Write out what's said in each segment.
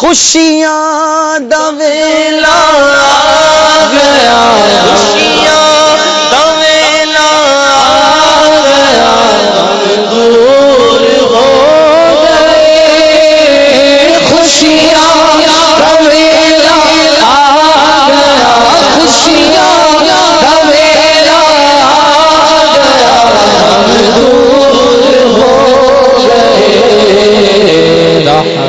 خوشیاں دویلا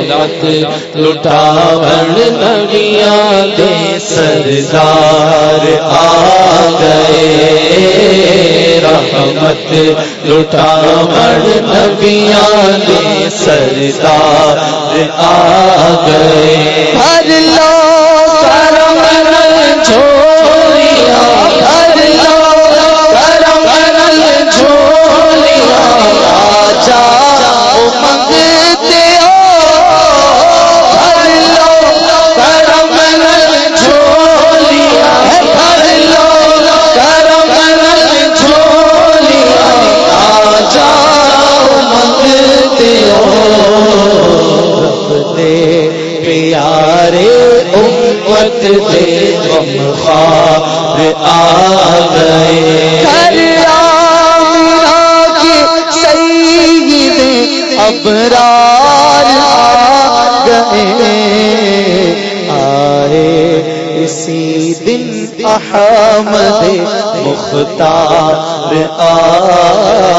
رحمت لٹاون نبیاں دے سردار آ گئے۔ رحمت لٹاون نبیاں دے سردار آ گئے۔ دے پیارے امت دے غم خوار آ گئے۔ سید ابرار آ گئے۔ آئے اسی دن احمد مختار آ